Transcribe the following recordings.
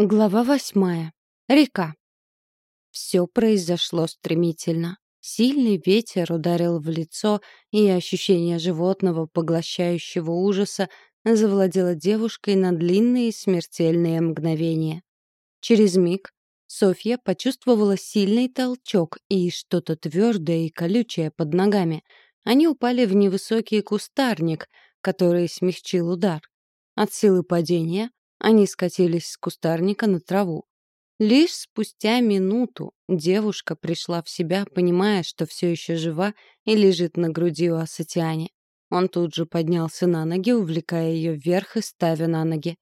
Глава восьмая. Река. Все произошло стремительно. Сильный ветер ударил в лицо, и ощущение животного, поглощающего ужаса, завладело девушкой на длинные смертельные мгновения. Через миг Софья почувствовала сильный толчок и что-то твердое и колючее под ногами. Они упали в невысокий кустарник, который смягчил удар. От силы падения они скатились с кустарника на траву. Лишь спустя минуту девушка пришла в себя, понимая, что все еще жива и лежит на груди у Асатиане. Он тут же поднялся на ноги, увлекая ее вверх и ставя на ноги.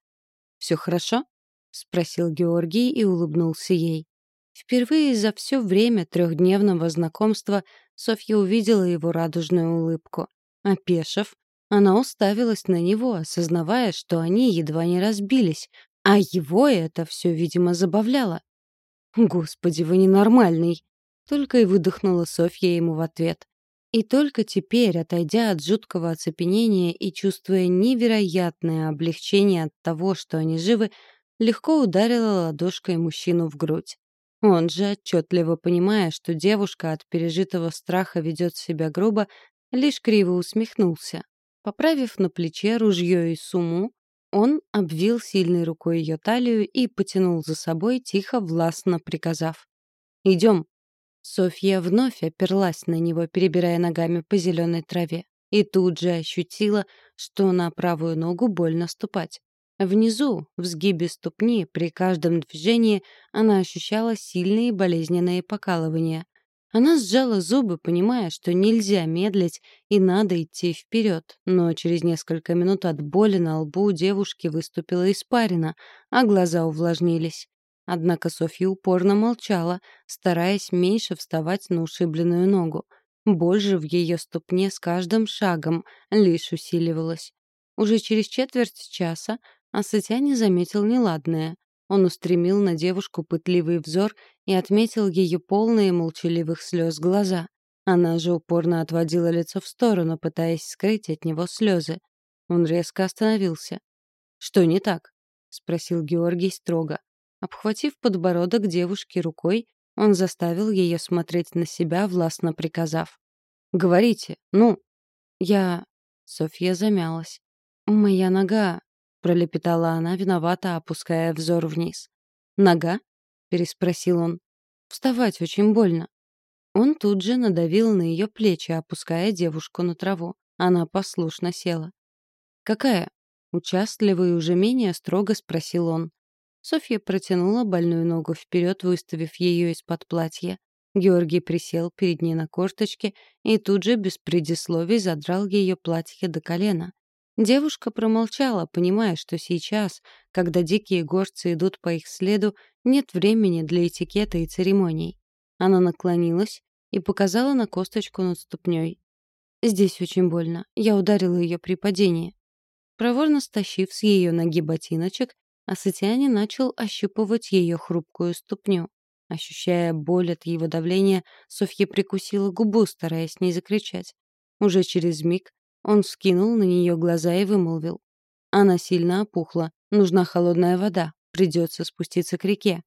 «Все хорошо?» — спросил Георгий и улыбнулся ей. Впервые за все время трехдневного знакомства Софья увидела его радужную улыбку. Опешив, она уставилась на него, осознавая, что они едва не разбились, а его это все, видимо, забавляло. «Господи, вы ненормальный!» Только и выдохнула Софья ему в ответ. И только теперь, отойдя от жуткого оцепенения и чувствуя невероятное облегчение от того, что они живы, легко ударила ладошкой мужчину в грудь. Он же, отчетливо понимая, что девушка от пережитого страха ведет себя грубо, лишь криво усмехнулся. Поправив на плече ружье и сумму, он обвил сильной рукой ее талию и потянул за собой, тихо, властно приказав. «Идем». Софья вновь оперлась на него, перебирая ногами по зеленой траве, и тут же ощутила, что на правую ногу больно ступать. Внизу, в сгибе ступни, при каждом движении она ощущала сильные болезненные покалывания. Она сжала зубы, понимая, что нельзя медлить и надо идти вперед, но через несколько минут от боли на лбу у девушки выступила испарина, а глаза увлажнились. Однако Софья упорно молчала, стараясь меньше вставать на ушибленную ногу. Боль же в ее ступне с каждым шагом лишь усиливалась. Уже через четверть часа Асатяне заметил неладное. Он устремил на девушку пытливый взор и отметил ее полные молчаливых слез глаза. Она же упорно отводила лицо в сторону, пытаясь скрыть от него слезы. Он резко остановился. «Что не так?» — спросил Георгий строго. Обхватив подбородок девушки рукой, он заставил ее смотреть на себя, властно приказав. «Говорите, ну!» «Я...» — Софья замялась. «Моя нога...» пролепетала она, виновато опуская взор вниз. «Нога?» — переспросил он. «Вставать очень больно». Он тут же надавил на ее плечи, опуская девушку на траву. Она послушно села. «Какая?» — участливо уже менее строго спросил он. Софья протянула больную ногу вперед, выставив ее из-под платья. Георгий присел перед ней на корточке и тут же без предисловий задрал ее платье до колена. Девушка промолчала, понимая, что сейчас, когда дикие горцы идут по их следу, нет времени для этикета и церемоний. Она наклонилась и показала на косточку над ступней. «Здесь очень больно. Я ударила ее при падении». Проворно стащив с ее ноги ботиночек, Асатиане начал ощупывать ее хрупкую ступню. Ощущая боль от его давления, Софья прикусила губу, стараясь не закричать. Уже через миг он вскинул на нее глаза и вымолвил. Она сильно опухла. Нужна холодная вода. Придется спуститься к реке.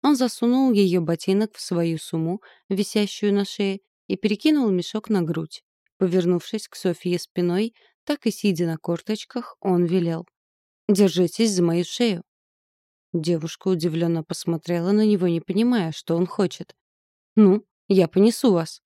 Он засунул ее ботинок в свою сумму, висящую на шее, и перекинул мешок на грудь. Повернувшись к Софье спиной, так и сидя на корточках, он велел. «Держитесь за мою шею». Девушка удивленно посмотрела на него, не понимая, что он хочет. «Ну, я понесу вас».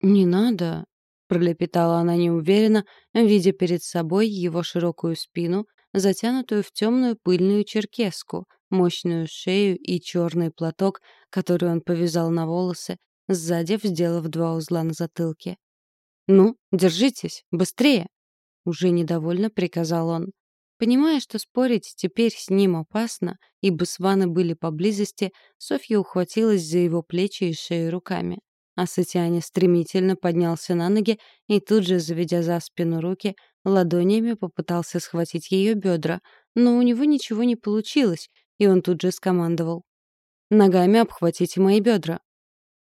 «Не надо», пролепетала она неуверенно, видя перед собой его широкую спину, затянутую в темную пыльную черкеску, мощную шею и черный платок, который он повязал на волосы, сзади сделав два узла на затылке. «Ну, держитесь, быстрее!» Уже недовольно приказал он. Понимая, что спорить теперь с ним опасно, ибо сваны были поблизости, Софья ухватилась за его плечи и шею руками. А Сатиане стремительно поднялся на ноги и тут же, заведя за спину руки, ладонями попытался схватить ее бедра, но у него ничего не получилось, и он тут же скомандовал. «Ногами обхватите мои бедра».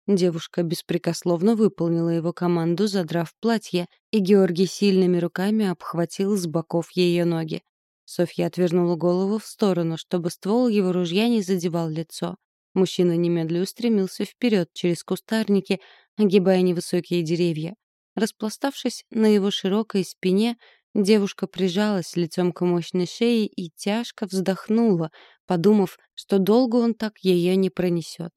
Девушка беспрекословно выполнила его команду, задрав платье, и Георгий сильными руками обхватил с боков ее ноги. Софья отвернула голову в сторону, чтобы ствол его ружья не задевал лицо. Мужчина немедленно устремился вперед через кустарники, огибая невысокие деревья. Распластавшись на его широкой спине, девушка прижалась лицом к мощной шее и тяжко вздохнула, подумав, что долго он так ее не пронесет.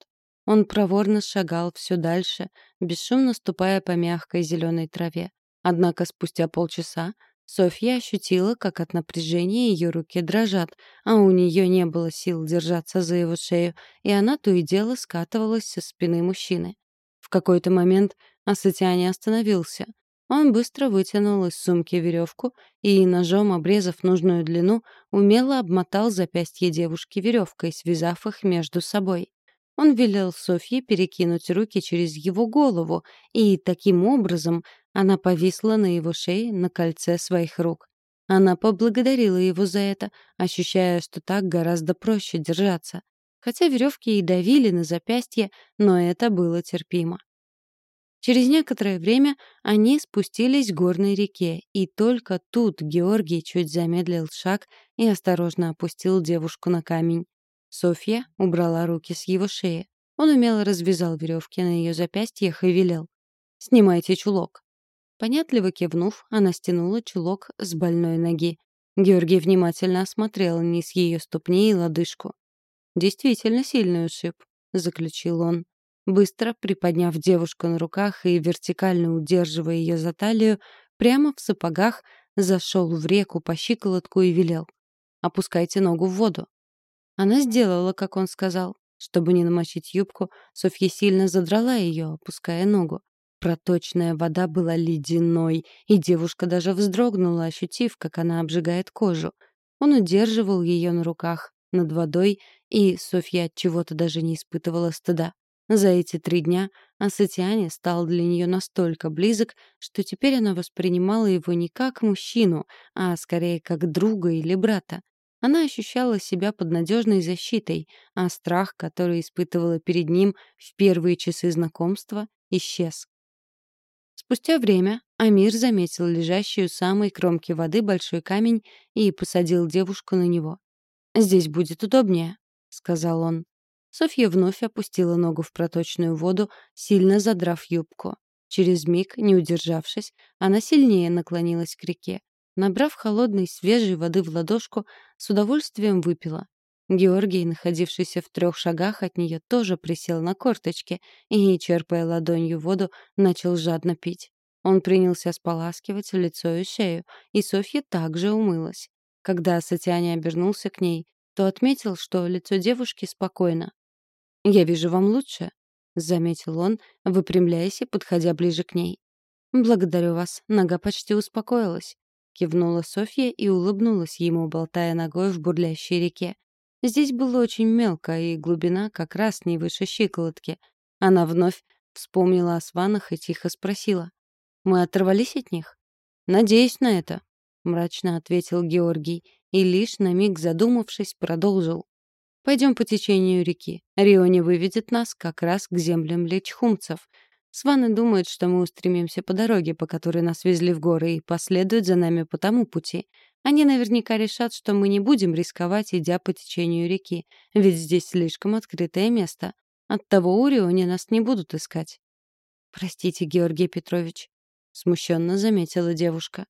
Он проворно шагал все дальше, бесшумно ступая по мягкой зеленой траве. Однако спустя полчаса Софья ощутила, как от напряжения ее руки дрожат, а у нее не было сил держаться за его шею, и она то и дело скатывалась со спины мужчины. В какой-то момент Асатиане остановился. Он быстро вытянул из сумки веревку и, ножом обрезав нужную длину, умело обмотал запястье девушки веревкой, связав их между собой. Он велел Софье перекинуть руки через его голову, и таким образом она повисла на его шее на кольце своих рук. Она поблагодарила его за это, ощущая, что так гораздо проще держаться. Хотя веревки и давили на запястье, но это было терпимо. Через некоторое время они спустились к горной реке, и только тут Георгий чуть замедлил шаг и осторожно опустил девушку на камень. Софья убрала руки с его шеи. Он умело развязал веревки на ее запястьях и велел. «Снимайте чулок». Понятливо кивнув, она стянула чулок с больной ноги. Георгий внимательно осмотрел низ ее ступни и лодыжку. «Действительно сильный ушиб», — заключил он. Быстро приподняв девушку на руках и вертикально удерживая ее за талию, прямо в сапогах зашел в реку по щиколотку и велел. «Опускайте ногу в воду». Она сделала, как он сказал. Чтобы не намочить юбку, Софья сильно задрала ее, опуская ногу. Проточная вода была ледяной, и девушка даже вздрогнула, ощутив, как она обжигает кожу. Он удерживал ее на руках, над водой, и Софья от чего-то даже не испытывала стыда. За эти три дня Асатиане стал для нее настолько близок, что теперь она воспринимала его не как мужчину, а скорее как друга или брата. Она ощущала себя под надежной защитой, а страх, который испытывала перед ним в первые часы знакомства, исчез. Спустя время Амир заметил лежащую у самой кромки воды большой камень и посадил девушку на него. «Здесь будет удобнее», — сказал он. Софья вновь опустила ногу в проточную воду, сильно задрав юбку. Через миг, не удержавшись, она сильнее наклонилась к реке. Набрав холодной свежей воды в ладошку, с удовольствием выпила. Георгий, находившийся в трех шагах от нее, тоже присел на корточки и, черпая ладонью воду, начал жадно пить. Он принялся споласкивать лицо и шею, и Софья также умылась. Когда Сатиане обернулся к ней, то отметил, что лицо девушки спокойно. «Я вижу вам лучше», — заметил он, выпрямляясь и подходя ближе к ней. «Благодарю вас, нога почти успокоилась. — кивнула Софья и улыбнулась ему, болтая ногой в бурлящей реке. Здесь было очень мелко, и глубина как раз не выше щиколотки. Она вновь вспомнила о сванах и тихо спросила. «Мы оторвались от них?» «Надеюсь на это», — мрачно ответил Георгий, и лишь на миг задумавшись, продолжил. «Пойдем по течению реки. Риони выведет нас как раз к землям лечхумцев. Сваны думают, что мы устремимся по дороге, по которой нас везли в горы, и последуют за нами по тому пути. Они наверняка решат, что мы не будем рисковать, идя по течению реки, ведь здесь слишком открытое место. Оттого у Рионе нас не будут искать. «Простите, Георгий Петрович», — смущенно заметила девушка.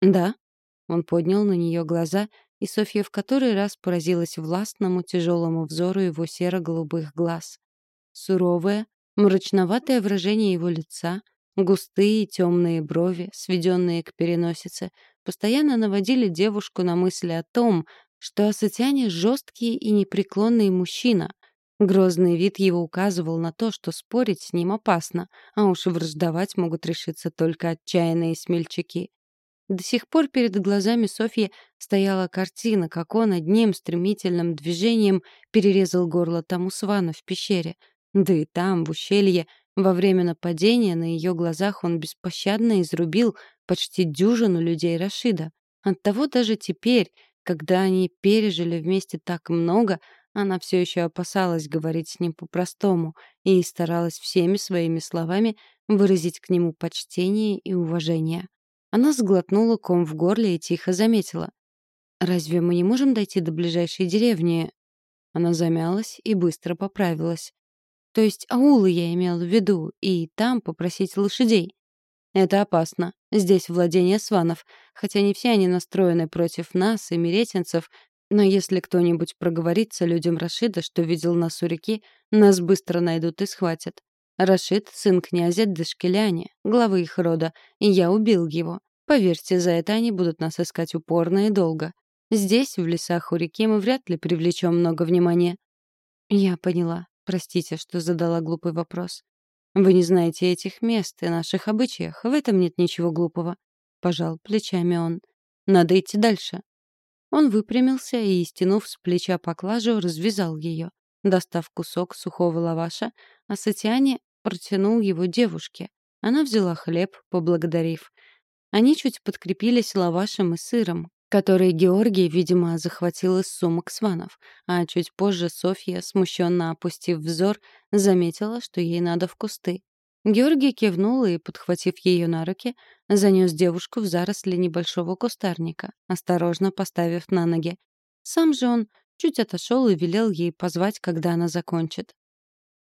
«Да?» — он поднял на нее глаза, и Софья в который раз поразилась властному тяжелому взору его серо-голубых глаз. Суровая, Мрачноватое выражение его лица, густые темные брови, сведенные к переносице, постоянно наводили девушку на мысли о том, что Асатиане — жесткий и непреклонный мужчина. Грозный вид его указывал на то, что спорить с ним опасно, а уж враждовать могут решиться только отчаянные смельчаки. До сих пор перед глазами Софьи стояла картина, как он одним стремительным движением перерезал горло тому свану в пещере, да и там, в ущелье, во время нападения на ее глазах он беспощадно изрубил почти дюжину людей Рашида. Оттого даже теперь, когда они пережили вместе так много, она все еще опасалась говорить с ним по-простому и старалась всеми своими словами выразить к нему почтение и уважение. Она сглотнула ком в горле и тихо заметила. разве мы не можем дойти до ближайшей деревни?» Она замялась и быстро поправилась. «То есть аулы я имела в виду, и там попросить лошадей». «Это опасно. Здесь владение сванов, хотя не все они настроены против нас и миретинцев, но если кто-нибудь проговорится людям Рашида, что видел нас у реки, нас быстро найдут и схватят. Рашид — сын князя Дешкеляни, главы их рода, и я убил его. Поверьте, за это они будут нас искать упорно и долго. Здесь, в лесах у реки, мы вряд ли привлечем много внимания. Я поняла. Простите, что задала глупый вопрос. Вы не знаете этих мест и наших обычаях. В этом нет ничего глупого. Пожал плечами он. Надо идти дальше. Он выпрямился и, стянув с плеча поклажу, развязал ее. Достав кусок сухого лаваша, Асатиане протянул его девушке. Она взяла хлеб, поблагодарив. Они чуть подкрепились лавашем и сыром, который Георгий, видимо, захватил из сумок сванов, а чуть позже Софья, смущенно опустив взор, заметила, что ей надо в кусты. Георгий кивнул и, подхватив ее на руки, занес девушку в заросли небольшого кустарника, осторожно поставив на ноги. Сам же он чуть отошел и велел ей позвать, когда она закончит.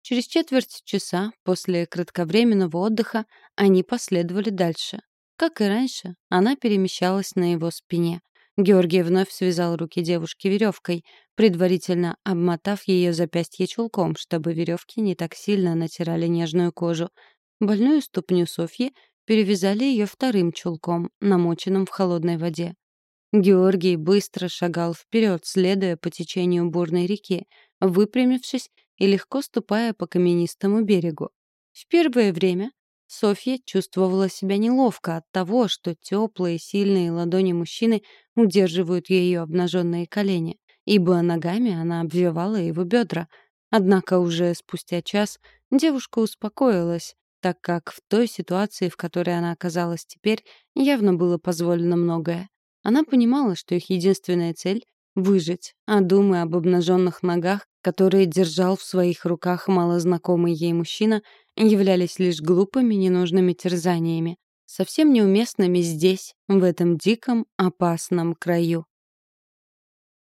Через четверть часа после кратковременного отдыха они последовали дальше. Как и раньше, она перемещалась на его спине. Георгий вновь связал руки девушки веревкой, предварительно обмотав ее запястье чулком, чтобы веревки не так сильно натирали нежную кожу. Больную ступню Софьи перевязали ее вторым чулком, намоченным в холодной воде. Георгий быстро шагал вперед, следуя по течению бурной реки, выпрямившись и легко ступая по каменистому берегу. В первое время Софья чувствовала себя неловко от того, что теплые, сильные ладони мужчины удерживают ее обнаженные колени, ибо ногами она обвивала его бедра. Однако уже спустя час девушка успокоилась, так как в той ситуации, в которой она оказалась теперь, явно было позволено многое. Она понимала, что их единственная цель — выжить, а думы об обнаженных ногах, которые держал в своих руках малознакомый ей мужчина, являлись лишь глупыми ненужными терзаниями, совсем неуместными здесь, в этом диком, опасном краю.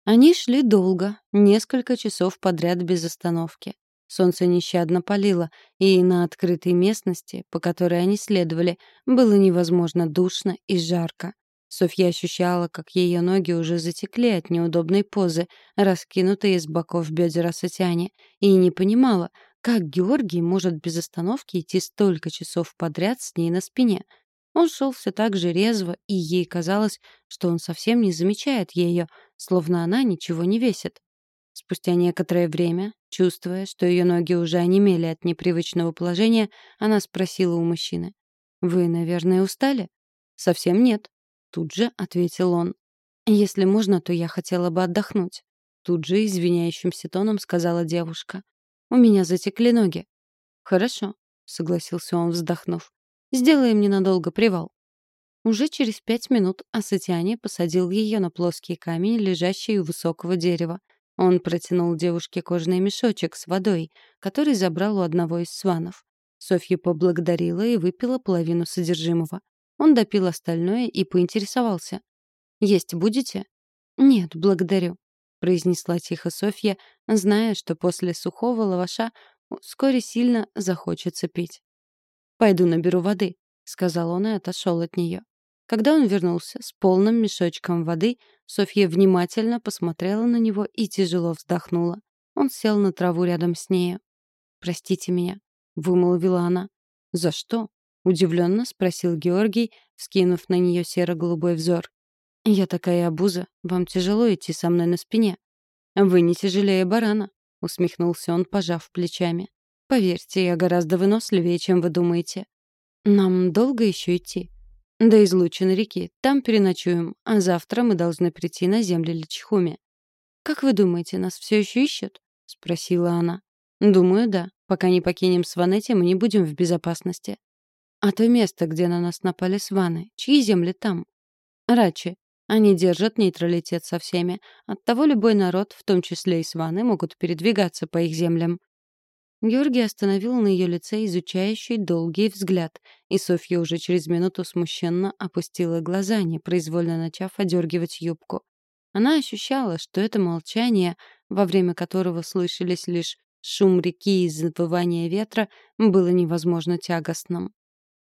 Они шли долго, несколько часов подряд без остановки. Солнце нещадно палило, и на открытой местности, по которой они следовали, было невозможно душно и жарко. Софья ощущала, как ее ноги уже затекли от неудобной позы, раскинутой из боков бедер Асатяне, и не понимала, как Георгий может без остановки идти столько часов подряд с ней на спине? Он шел все так же резво, и ей казалось, что он совсем не замечает ее, словно она ничего не весит. Спустя некоторое время, чувствуя, что ее ноги уже онемели от непривычного положения, она спросила у мужчины. «Вы, наверное, устали?» «Совсем нет», — тут же ответил он. «Если можно, то я хотела бы отдохнуть», — тут же извиняющимся тоном сказала девушка. У меня затекли ноги. Хорошо, согласился он, вздохнув. Сделаем ненадолго привал. Уже через пять минут Асатиане посадил ее на плоский камень, лежащий у высокого дерева. Он протянул девушке кожаный мешочек с водой, который забрал у одного из сванов. Софья поблагодарила и выпила половину содержимого. Он допил остальное и поинтересовался. «Есть будете?» «Нет, благодарю», — произнесла тихо Софья, зная, что после сухого лаваша вскоре сильно захочется пить. «Пойду наберу воды», — сказал он и отошел от нее. Когда он вернулся с полным мешочком воды, Софья внимательно посмотрела на него и тяжело вздохнула. Он сел на траву рядом с нею. «Простите меня», — вымолвила она. «За что?» — удивленно спросил Георгий, скинув на нее серо-голубой взор. «Я такая обуза. Вам тяжело идти со мной на спине». «Вы не тяжелее барана», — усмехнулся он, пожав плечами. «Поверьте, я гораздо выносливее, чем вы думаете». «Нам долго еще идти?» «До излучины реки. Там переночуем, а завтра мы должны прийти на земли Личхуми». «Как вы думаете, нас все еще ищут?» — спросила она. «Думаю, да. Пока не покинем Сванети, мы не будем в безопасности». «А то место, где на нас напали сваны, чьи земли там?» «Рачи. Они держат нейтралитет со всеми. Оттого любой народ, в том числе и сваны, могут передвигаться по их землям. Георгий остановил на ее лице изучающий долгий взгляд, и Софья уже через минуту смущенно опустила глаза, непроизвольно начав одергивать юбку. Она ощущала, что это молчание, во время которого слышались лишь шум реки и завывание ветра, было невозможно тягостным.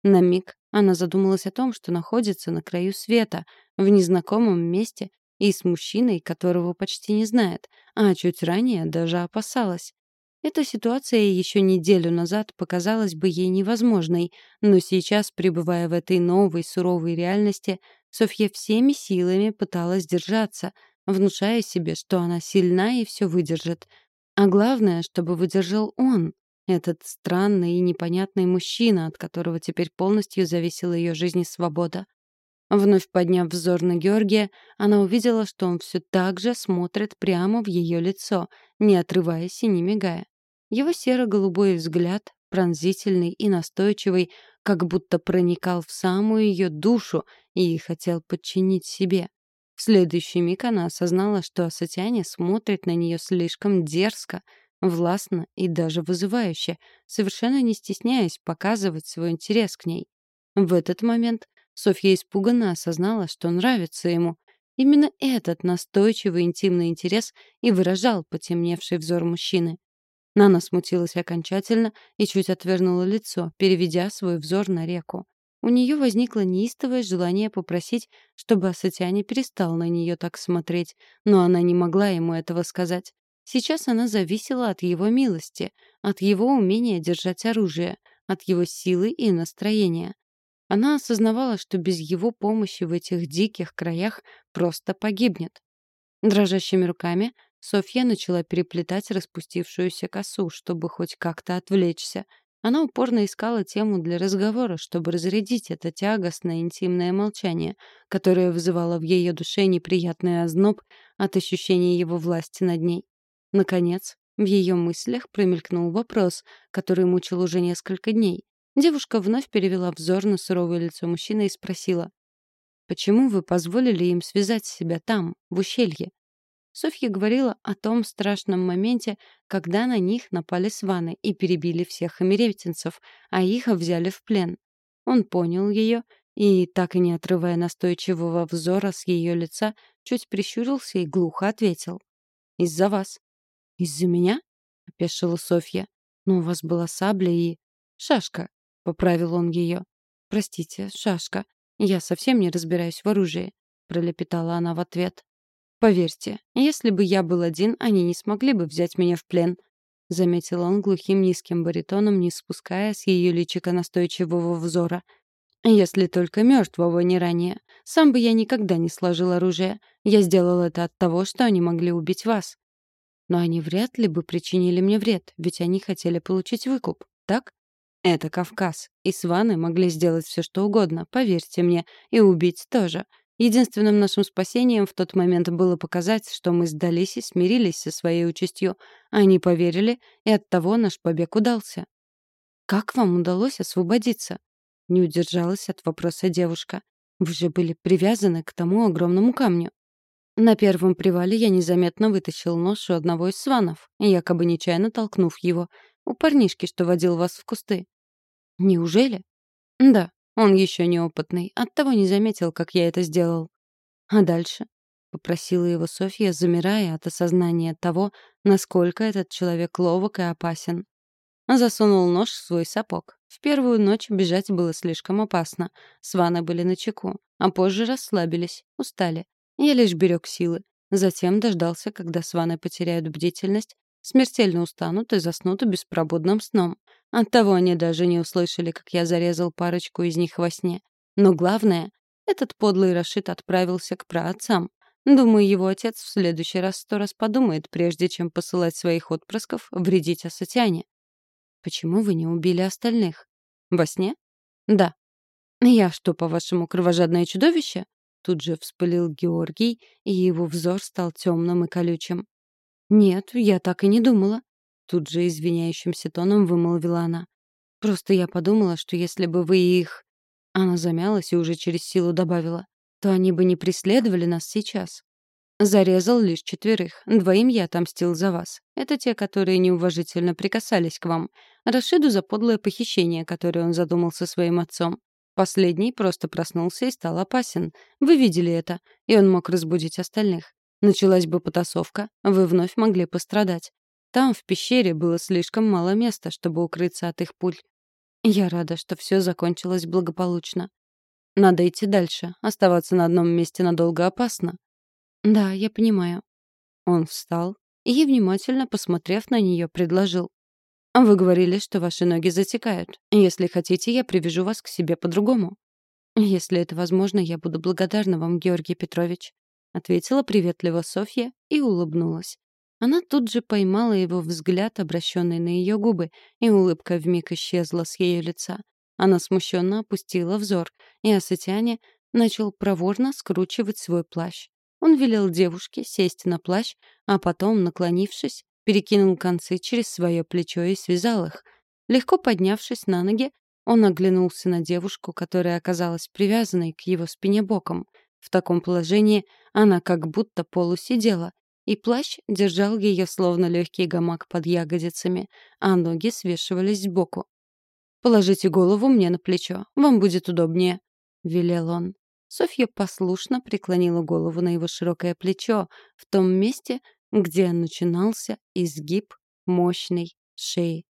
На миг она задумалась о том, что находится на краю света, в незнакомом месте и с мужчиной, которого почти не знает, а чуть ранее даже опасалась. Эта ситуация еще неделю назад показалась бы ей невозможной, но сейчас, пребывая в этой новой суровой реальности, Софья всеми силами пыталась держаться, внушая себе, что она сильна и все выдержит. А главное, чтобы выдержал он, этот странный и непонятный мужчина, от которого теперь полностью зависела ее жизнь и свобода. Вновь подняв взор на Георгия, она увидела, что он все так же смотрит прямо в ее лицо, не отрываясь и не мигая. Его серо-голубой взгляд, пронзительный и настойчивый, как будто проникал в самую ее душу и хотел подчинить себе. В следующий миг она осознала, что Асатяне смотрит на нее слишком дерзко, властно и даже вызывающе, совершенно не стесняясь показывать свой интерес к ней. В этот момент Софья испуганно осознала, что нравится ему. Именно этот настойчивый интимный интерес и выражал потемневший взор мужчины. Нана смутилась окончательно и чуть отвернула лицо, переведя свой взор на реку. У нее возникло неистовое желание попросить, чтобы Асатяне перестал на нее так смотреть, но она не могла ему этого сказать. Сейчас она зависела от его милости, от его умения держать оружие, от его силы и настроения. Она осознавала, что без его помощи в этих диких краях просто погибнет. Дрожащими руками Софья начала переплетать распустившуюся косу, чтобы хоть как-то отвлечься. Она упорно искала тему для разговора, чтобы разрядить это тягостное интимное молчание, которое вызывало в ее душе неприятный озноб от ощущения его власти над ней. Наконец, в ее мыслях промелькнул вопрос, который мучил уже несколько дней. Девушка вновь перевела взор на суровое лицо мужчины и спросила. «Почему вы позволили им связать себя там, в ущелье?» Софья говорила о том страшном моменте, когда на них напали сваны и перебили всех америтинцев, а их взяли в плен. Он понял ее и, так и не отрывая настойчивого взора с ее лица, чуть прищурился и глухо ответил. «Из-за вас». «Из-за меня?» — опешила Софья. «Но у вас была сабля и...» «Шашка», — поправил он ее. «Простите, шашка. Я совсем не разбираюсь в оружии», — пролепетала она в ответ. «Поверьте, если бы я был один, они не смогли бы взять меня в плен», — заметил он глухим низким баритоном, не спуская с ее личика настойчивого взора. «Если только мертвого не ранее. Сам бы я никогда не сложил оружие. Я сделал это от того, что они могли убить вас. Но они вряд ли бы причинили мне вред, ведь они хотели получить выкуп, так? Это Кавказ, и сваны могли сделать все, что угодно, поверьте мне, и убить тоже. Единственным нашим спасением в тот момент было показать, что мы сдались и смирились со своей участью. Они поверили, и оттого наш побег удался. «Как вам удалось освободиться?» Не удержалась от вопроса девушка. «Вы же были привязаны к тому огромному камню». На первом привале я незаметно вытащил нож у одного из сванов, якобы нечаянно толкнув его. У парнишки, что водил вас в кусты. Неужели? Да, он еще неопытный, оттого не заметил, как я это сделал. А дальше? Попросила его Софья, замирая от осознания того, насколько этот человек ловок и опасен. Засунул нож в свой сапог. В первую ночь бежать было слишком опасно. Сваны были на чеку, а позже расслабились, устали. Я лишь берег силы. Затем дождался, когда сваны потеряют бдительность смертельно устанут и заснут беспробудным сном. Оттого они даже не услышали, как я зарезал парочку из них во сне. Но главное, этот подлый Рашид отправился к праотцам. Думаю, его отец в следующий раз сто раз подумает, прежде чем посылать своих отпрысков вредить Асатяне. Почему вы не убили остальных? Во сне? Да. Я что, по-вашему, кровожадное чудовище? Тут же вспылил Георгий, и его взор стал темным и колючим. «Нет, я так и не думала», — тут же извиняющимся тоном вымолвила она. «Просто я подумала, что если бы вы их...» Она замялась и уже через силу добавила. «То они бы не преследовали нас сейчас». Зарезал лишь четверых. Двоим я отомстил за вас. Это те, которые неуважительно прикасались к вам. Рашиду за подлое похищение, которое он задумал со своим отцом. Последний просто проснулся и стал опасен. Вы видели это, и он мог разбудить остальных. Началась бы потасовка, вы вновь могли пострадать. Там, в пещере, было слишком мало места, чтобы укрыться от их пуль. Я рада, что все закончилось благополучно. Надо идти дальше. Оставаться на одном месте надолго опасно. Да, я понимаю. Он встал и, внимательно посмотрев на нее, предложил. «Вы говорили, что ваши ноги затекают. Если хотите, я привяжу вас к себе по-другому». «Если это возможно, я буду благодарна вам, Георгий Петрович», — ответила приветливо Софья и улыбнулась. Она тут же поймала его взгляд, обращенный на ее губы, и улыбка вмиг исчезла с ее лица. Она смущенно опустила взор, и Асатяне начал проворно скручивать свой плащ. Он велел девушке сесть на плащ, а потом, наклонившись, перекинул концы через свое плечо и связал их. Легко поднявшись на ноги, он оглянулся на девушку, которая оказалась привязанной к его спине боком. В таком положении она как будто полусидела, и плащ держал ее словно легкий гамак под ягодицами, а ноги свешивались сбоку. «Положите голову мне на плечо, вам будет удобнее», — велел он. Софья послушно преклонила голову на его широкое плечо, в том месте, где начинался изгиб мощной шеи.